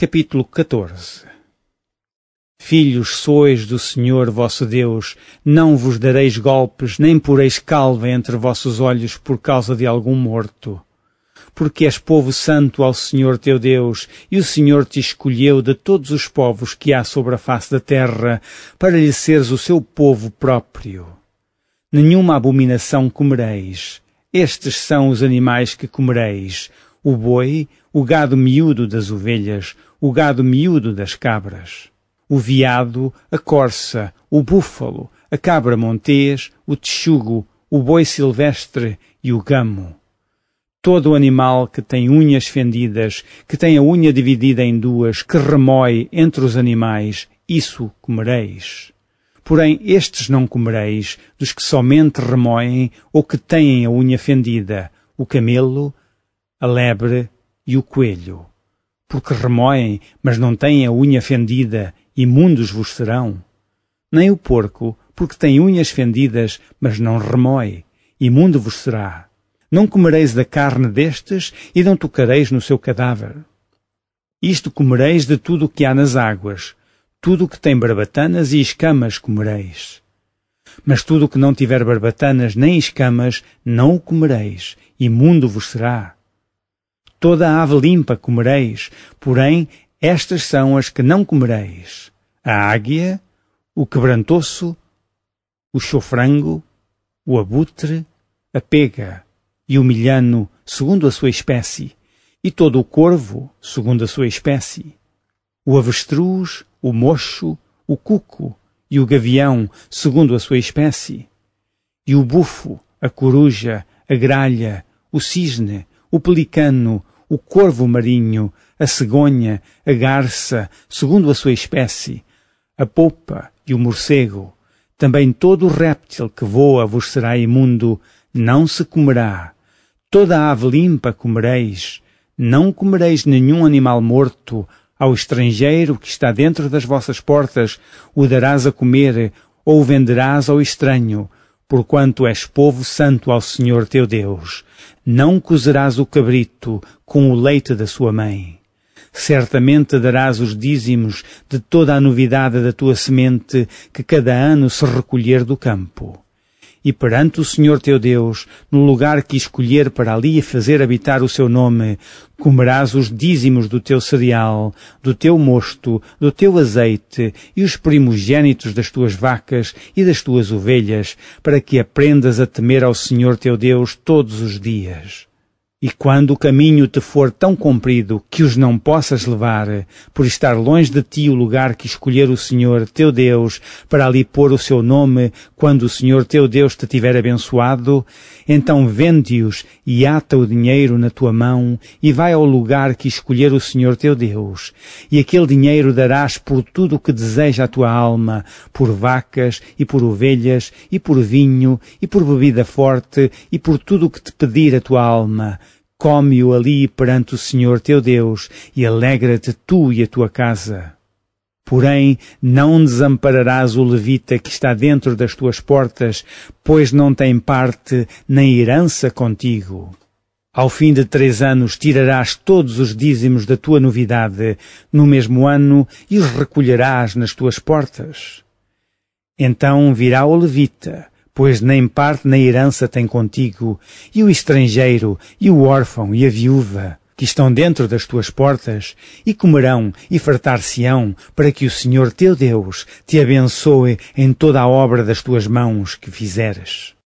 Capítulo 14 Filhos sois do Senhor vosso Deus, não vos dareis golpes, nem poreis calva entre vossos olhos por causa de algum morto. Porque és povo santo ao Senhor teu Deus, e o Senhor te escolheu de todos os povos que há sobre a face da terra, para lhe seres o seu povo próprio. Nenhuma abominação comereis. Estes são os animais que comereis, o boi, o gado miúdo das ovelhas, o gado miúdo das cabras, o veado, a corça, o búfalo, a cabra montês, o texugo, o boi silvestre e o gamo. Todo animal que tem unhas fendidas, que tem a unha dividida em duas, que remói entre os animais, isso comereis. Porém, estes não comereis, dos que somente remoem ou que têm a unha fendida, o camelo, a lebre e o coelho porque remoem, mas não têm a unha fendida, imundos vos serão. Nem o porco, porque tem unhas fendidas, mas não remoe, imundo vos será. Não comereis da carne destes e não tocareis no seu cadáver. Isto comereis de tudo o que há nas águas, tudo o que tem barbatanas e escamas comereis. Mas tudo o que não tiver barbatanas nem escamas, não o comereis, imundo vos será. Toda a ave limpa comereis, porém estas são as que não comereis: a águia, o quebrantoço, o chofrango, o abutre, a pega e o milhano, segundo a sua espécie, e todo o corvo, segundo a sua espécie, o avestruz, o mocho, o cuco e o gavião, segundo a sua espécie, e o bufo, a coruja, a gralha, o cisne, o pelicano, o corvo marinho, a cegonha, a garça, segundo a sua espécie, a popa e o morcego. Também todo o réptil que voa vos será imundo, não se comerá. Toda a ave limpa comereis. Não comereis nenhum animal morto. Ao estrangeiro que está dentro das vossas portas, o darás a comer, ou o venderás ao estranho porquanto és povo santo ao Senhor teu Deus. Não cozerás o cabrito com o leite da sua mãe. Certamente darás os dízimos de toda a novidade da tua semente que cada ano se recolher do campo e perante o Senhor teu Deus, no lugar que escolher para ali fazer habitar o seu nome, comerás os dízimos do teu cereal, do teu mosto, do teu azeite e os primogênitos das tuas vacas e das tuas ovelhas, para que aprendas a temer ao Senhor teu Deus todos os dias. E quando o caminho te for tão comprido que os não possas levar, por estar longe de ti o lugar que escolher o Senhor teu Deus para ali pôr o seu nome, quando o Senhor teu Deus te tiver abençoado, então vende-os e ata o dinheiro na tua mão e vai ao lugar que escolher o Senhor teu Deus. E aquele dinheiro darás por tudo o que deseja a tua alma, por vacas e por ovelhas e por vinho e por bebida forte e por tudo o que te pedir a tua alma come-o ali perante o Senhor teu Deus, e alegra-te tu e a tua casa. Porém, não desampararás o levita que está dentro das tuas portas, pois não tem parte nem herança contigo. Ao fim de três anos tirarás todos os dízimos da tua novidade no mesmo ano e os recolherás nas tuas portas. Então virá o levita, pois nem parte nem herança tem contigo, e o estrangeiro, e o órfão, e a viúva, que estão dentro das tuas portas, e comerão e fartar-se-ão, para que o Senhor teu Deus te abençoe em toda a obra das tuas mãos que fizeres.